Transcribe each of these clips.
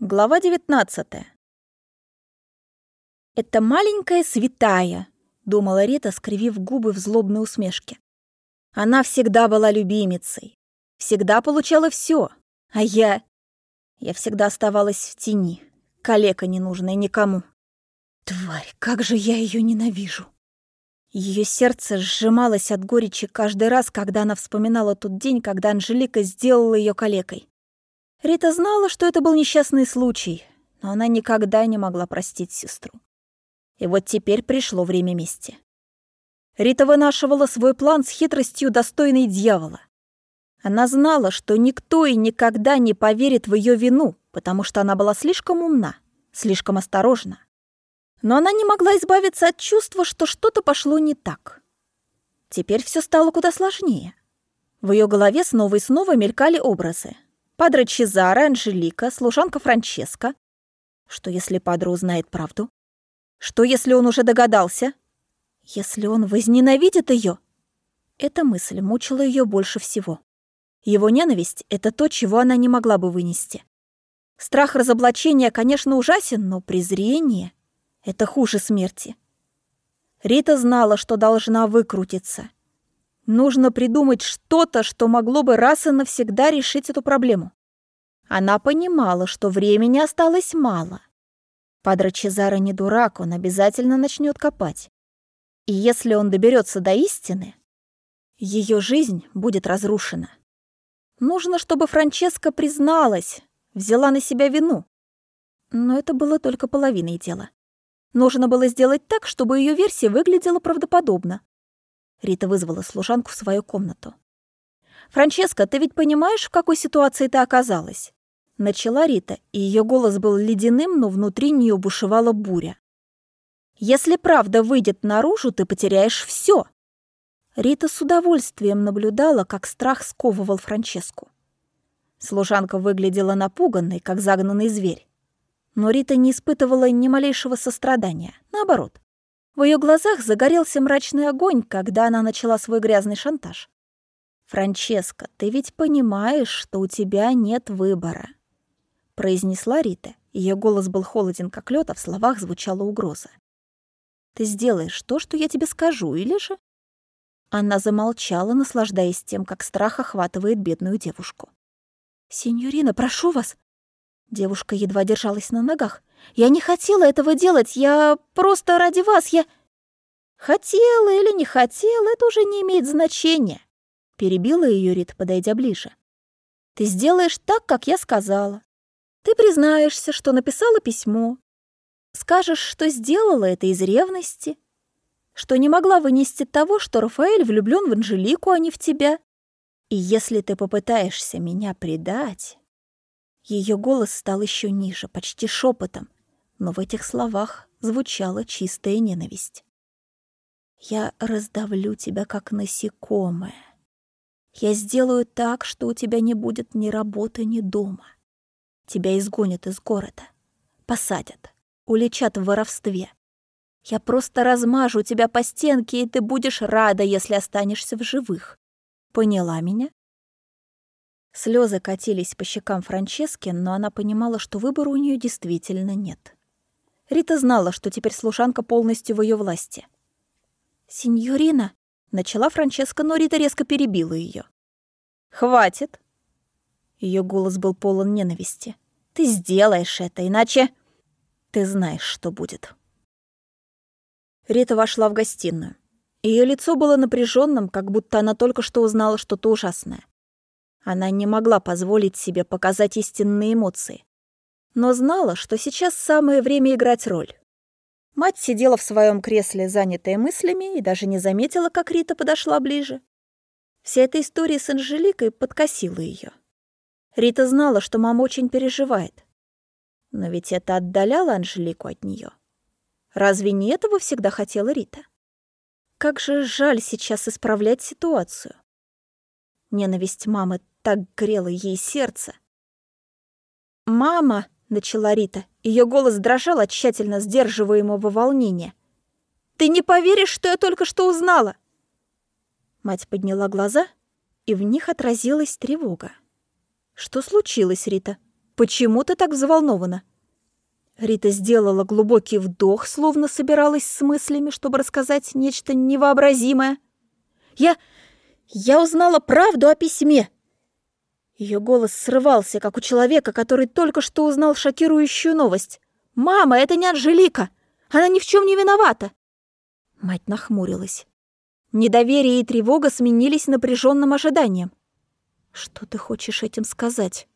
Глава 19 «Это маленькая святая», — думала Рита, скривив губы в злобной усмешке. «Она всегда была любимицей, всегда получала все, а я... Я всегда оставалась в тени, калека ненужная никому. Тварь, как же я ее ненавижу!» Ее сердце сжималось от горечи каждый раз, когда она вспоминала тот день, когда Анжелика сделала ее калекой. Рита знала, что это был несчастный случай, но она никогда не могла простить сестру. И вот теперь пришло время мести. Рита вынашивала свой план с хитростью, достойной дьявола. Она знала, что никто и никогда не поверит в ее вину, потому что она была слишком умна, слишком осторожна. Но она не могла избавиться от чувства, что что-то пошло не так. Теперь все стало куда сложнее. В ее голове снова и снова мелькали образы. Падре Чезаре, Анжелика, служанка Франческа. Что, если Падре узнает правду? Что, если он уже догадался? Если он возненавидит ее? Эта мысль мучила ее больше всего. Его ненависть — это то, чего она не могла бы вынести. Страх разоблачения, конечно, ужасен, но презрение — это хуже смерти. Рита знала, что должна выкрутиться — Нужно придумать что-то, что могло бы раз и навсегда решить эту проблему. Она понимала, что времени осталось мало. Падре Чезаро не дурак, он обязательно начнет копать. И если он доберется до истины, ее жизнь будет разрушена. Нужно, чтобы Франческа призналась, взяла на себя вину. Но это было только половиной дела. Нужно было сделать так, чтобы ее версия выглядела правдоподобно. Рита вызвала служанку в свою комнату. «Франческа, ты ведь понимаешь, в какой ситуации ты оказалась?» Начала Рита, и ее голос был ледяным, но внутри нее бушевала буря. «Если правда выйдет наружу, ты потеряешь все. Рита с удовольствием наблюдала, как страх сковывал Франческу. Служанка выглядела напуганной, как загнанный зверь. Но Рита не испытывала ни малейшего сострадания. Наоборот, в ее глазах загорелся мрачный огонь, когда она начала свой грязный шантаж. «Франческа, ты ведь понимаешь, что у тебя нет выбора», — произнесла Рита. Ее голос был холоден, как лед, а в словах звучала угроза. «Ты сделаешь то, что я тебе скажу, или же...» Она замолчала, наслаждаясь тем, как страх охватывает бедную девушку. «Синьорина, прошу вас!» Девушка едва держалась на ногах. Я не хотела этого делать, я просто ради вас, я... Хотела или не хотела, это уже не имеет значения. Перебила ее Рит, подойдя ближе. Ты сделаешь так, как я сказала. Ты признаешься, что написала письмо. Скажешь, что сделала это из ревности, что не могла вынести того, что Рафаэль влюблен в Анжелику, а не в тебя. И если ты попытаешься меня предать... Ее голос стал еще ниже, почти шепотом, но в этих словах звучала чистая ненависть. «Я раздавлю тебя, как насекомое. Я сделаю так, что у тебя не будет ни работы, ни дома. Тебя изгонят из города, посадят, уличат в воровстве. Я просто размажу тебя по стенке, и ты будешь рада, если останешься в живых. Поняла меня?» Слезы катились по щекам Франчески, но она понимала, что выбора у нее действительно нет. Рита знала, что теперь служанка полностью в ее власти. «Синьорина!» — начала Франческа, но Рита резко перебила ее. «Хватит!» Ее голос был полон ненависти. «Ты сделаешь это, иначе...» «Ты знаешь, что будет». Рита вошла в гостиную. Ее лицо было напряженным, как будто она только что узнала что-то ужасное. Она не могла позволить себе показать истинные эмоции но знала, что сейчас самое время играть роль. Мать сидела в своем кресле, занятая мыслями, и даже не заметила, как Рита подошла ближе. Вся эта история с Анжеликой подкосила ее. Рита знала, что мама очень переживает. Но ведь это отдаляло Анжелику от нее. Разве не этого всегда хотела Рита? Как же жаль сейчас исправлять ситуацию. Ненависть мамы так грела ей сердце. «Мама!» — начала Рита. Ее голос дрожал от тщательно сдерживаемого волнения. «Ты не поверишь, что я только что узнала!» Мать подняла глаза, и в них отразилась тревога. «Что случилось, Рита?» Почему ты так взволнована?» Рита сделала глубокий вдох, словно собиралась с мыслями, чтобы рассказать нечто невообразимое. «Я... я узнала правду о письме!» Ее голос срывался, как у человека, который только что узнал шокирующую новость. «Мама, это не Анжелика! Она ни в чем не виновата!» Мать нахмурилась. Недоверие и тревога сменились напряженным ожиданием. «Что ты хочешь этим сказать?»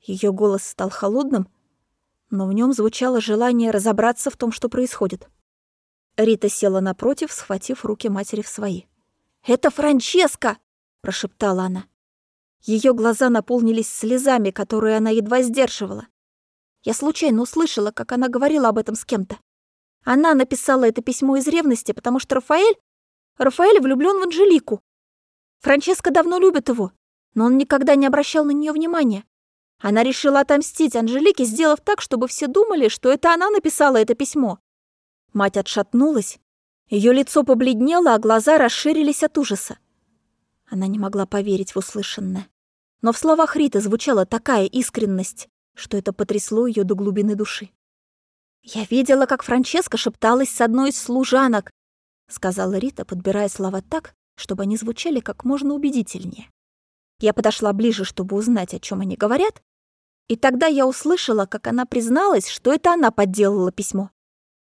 Ее голос стал холодным, но в нем звучало желание разобраться в том, что происходит. Рита села напротив, схватив руки матери в свои. «Это Франческа!» — прошептала она. Ее глаза наполнились слезами, которые она едва сдерживала. Я случайно услышала, как она говорила об этом с кем-то. Она написала это письмо из ревности, потому что Рафаэль... Рафаэль влюблен в Анжелику. Франческа давно любит его, но он никогда не обращал на нее внимания. Она решила отомстить Анжелике, сделав так, чтобы все думали, что это она написала это письмо. Мать отшатнулась. Ее лицо побледнело, а глаза расширились от ужаса. Она не могла поверить в услышанное. Но в словах Риты звучала такая искренность, что это потрясло ее до глубины души. «Я видела, как Франческа шепталась с одной из служанок», сказала Рита, подбирая слова так, чтобы они звучали как можно убедительнее. Я подошла ближе, чтобы узнать, о чем они говорят, и тогда я услышала, как она призналась, что это она подделала письмо.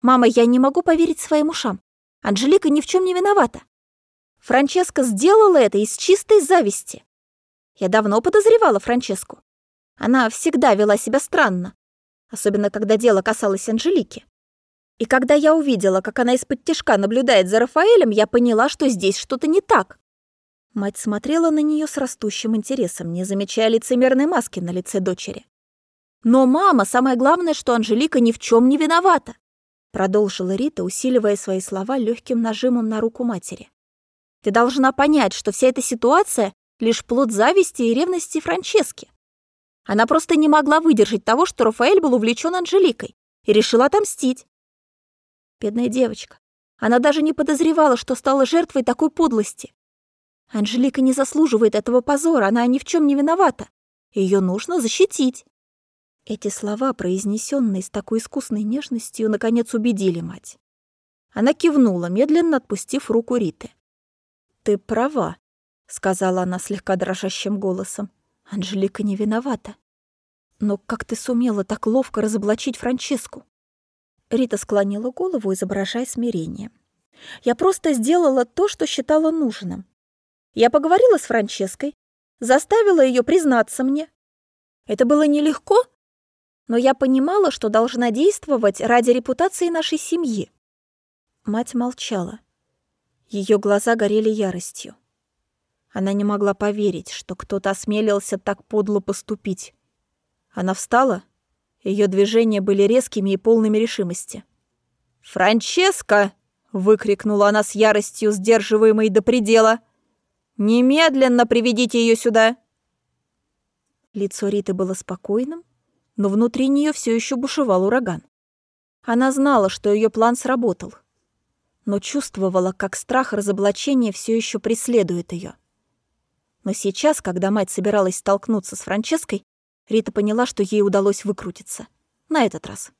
«Мама, я не могу поверить своим ушам. Анжелика ни в чем не виновата. Франческа сделала это из чистой зависти. Я давно подозревала Франческу. Она всегда вела себя странно, особенно когда дело касалось Анжелики. И когда я увидела, как она из-под тяжка наблюдает за Рафаэлем, я поняла, что здесь что-то не так. Мать смотрела на нее с растущим интересом, не замечая лицемерной маски на лице дочери. «Но, мама, самое главное, что Анжелика ни в чем не виновата!» Продолжила Рита, усиливая свои слова легким нажимом на руку матери. «Ты должна понять, что вся эта ситуация — лишь плод зависти и ревности Франчески. Она просто не могла выдержать того, что Рафаэль был увлечен Анжеликой, и решила отомстить. Бедная девочка. Она даже не подозревала, что стала жертвой такой подлости. Анжелика не заслуживает этого позора, она ни в чем не виновата. Ее нужно защитить. Эти слова, произнесенные с такой искусной нежностью, наконец убедили мать. Она кивнула, медленно отпустив руку Риты. «Ты права», — сказала она слегка дрожащим голосом. «Анжелика не виновата. Но как ты сумела так ловко разоблачить Франческу?» Рита склонила голову, изображая смирение. «Я просто сделала то, что считала нужным. Я поговорила с Франческой, заставила ее признаться мне. Это было нелегко, но я понимала, что должна действовать ради репутации нашей семьи. Мать молчала. Ее глаза горели яростью. Она не могла поверить, что кто-то осмелился так подло поступить. Она встала, ее движения были резкими и полными решимости. «Франческа!» — выкрикнула она с яростью, сдерживаемой до предела. «Немедленно приведите ее сюда!» Лицо Риты было спокойным, но внутри нее все еще бушевал ураган. Она знала, что ее план сработал, но чувствовала, как страх разоблачения все еще преследует ее. Но сейчас, когда мать собиралась столкнуться с Франческой, Рита поняла, что ей удалось выкрутиться. На этот раз.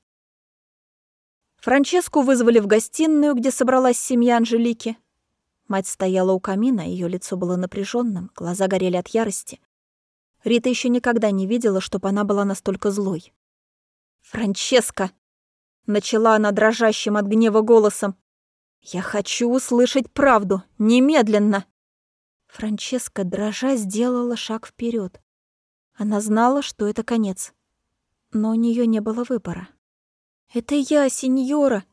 Франческу вызвали в гостиную, где собралась семья Анжелики. Мать стояла у камина, ее лицо было напряженным, глаза горели от ярости. Рита еще никогда не видела, чтобы она была настолько злой. «Франческа!» — начала она дрожащим от гнева голосом. «Я хочу услышать правду! Немедленно!» Франческа, дрожа, сделала шаг вперед. Она знала, что это конец. Но у нее не было выбора. «Это я, сеньора!»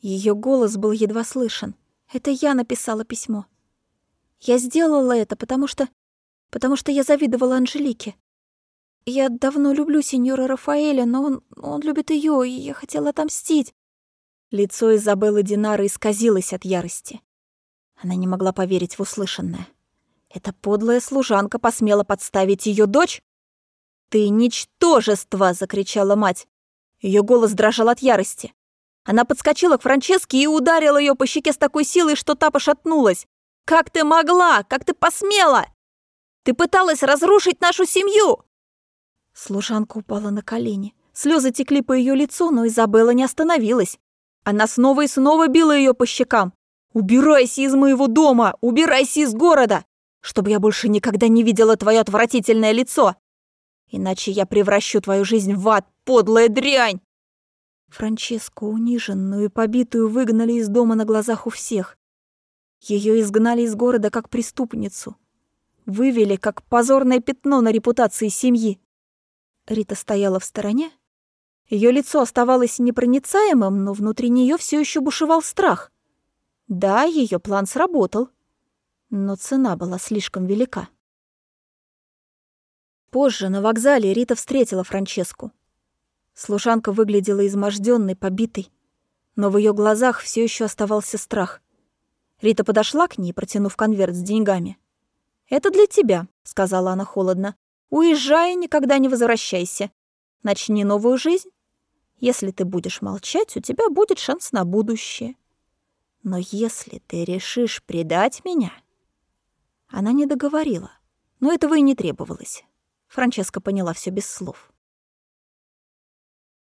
Ее голос был едва слышен. Это я написала письмо. Я сделала это, потому что... потому что я завидовала Анжелике. Я давно люблю сеньора Рафаэля, но он... он любит ее, и я хотела отомстить. Лицо Изабеллы Динары исказилось от ярости. Она не могла поверить в услышанное. Эта подлая служанка посмела подставить ее дочь? «Ты ничтожество!» — закричала мать. Ее голос дрожал от ярости. Она подскочила к Франческе и ударила ее по щеке с такой силой, что та пошатнулась. «Как ты могла? Как ты посмела? Ты пыталась разрушить нашу семью!» Служанка упала на колени. Слезы текли по ее лицу, но Изабелла не остановилась. Она снова и снова била ее по щекам. «Убирайся из моего дома! Убирайся из города! Чтобы я больше никогда не видела твое отвратительное лицо! Иначе я превращу твою жизнь в ад, подлая дрянь!» Франческу, униженную и побитую, выгнали из дома на глазах у всех. Ее изгнали из города как преступницу. Вывели как позорное пятно на репутации семьи. Рита стояла в стороне. Ее лицо оставалось непроницаемым, но внутри нее все еще бушевал страх. Да, ее план сработал, но цена была слишком велика. Позже на вокзале Рита встретила Франческу. Служанка выглядела изможденной, побитой, но в ее глазах все еще оставался страх. Рита подошла к ней, протянув конверт с деньгами. «Это для тебя», — сказала она холодно. «Уезжай и никогда не возвращайся. Начни новую жизнь. Если ты будешь молчать, у тебя будет шанс на будущее. Но если ты решишь предать меня...» Она не договорила, но этого и не требовалось. Франческа поняла все без слов.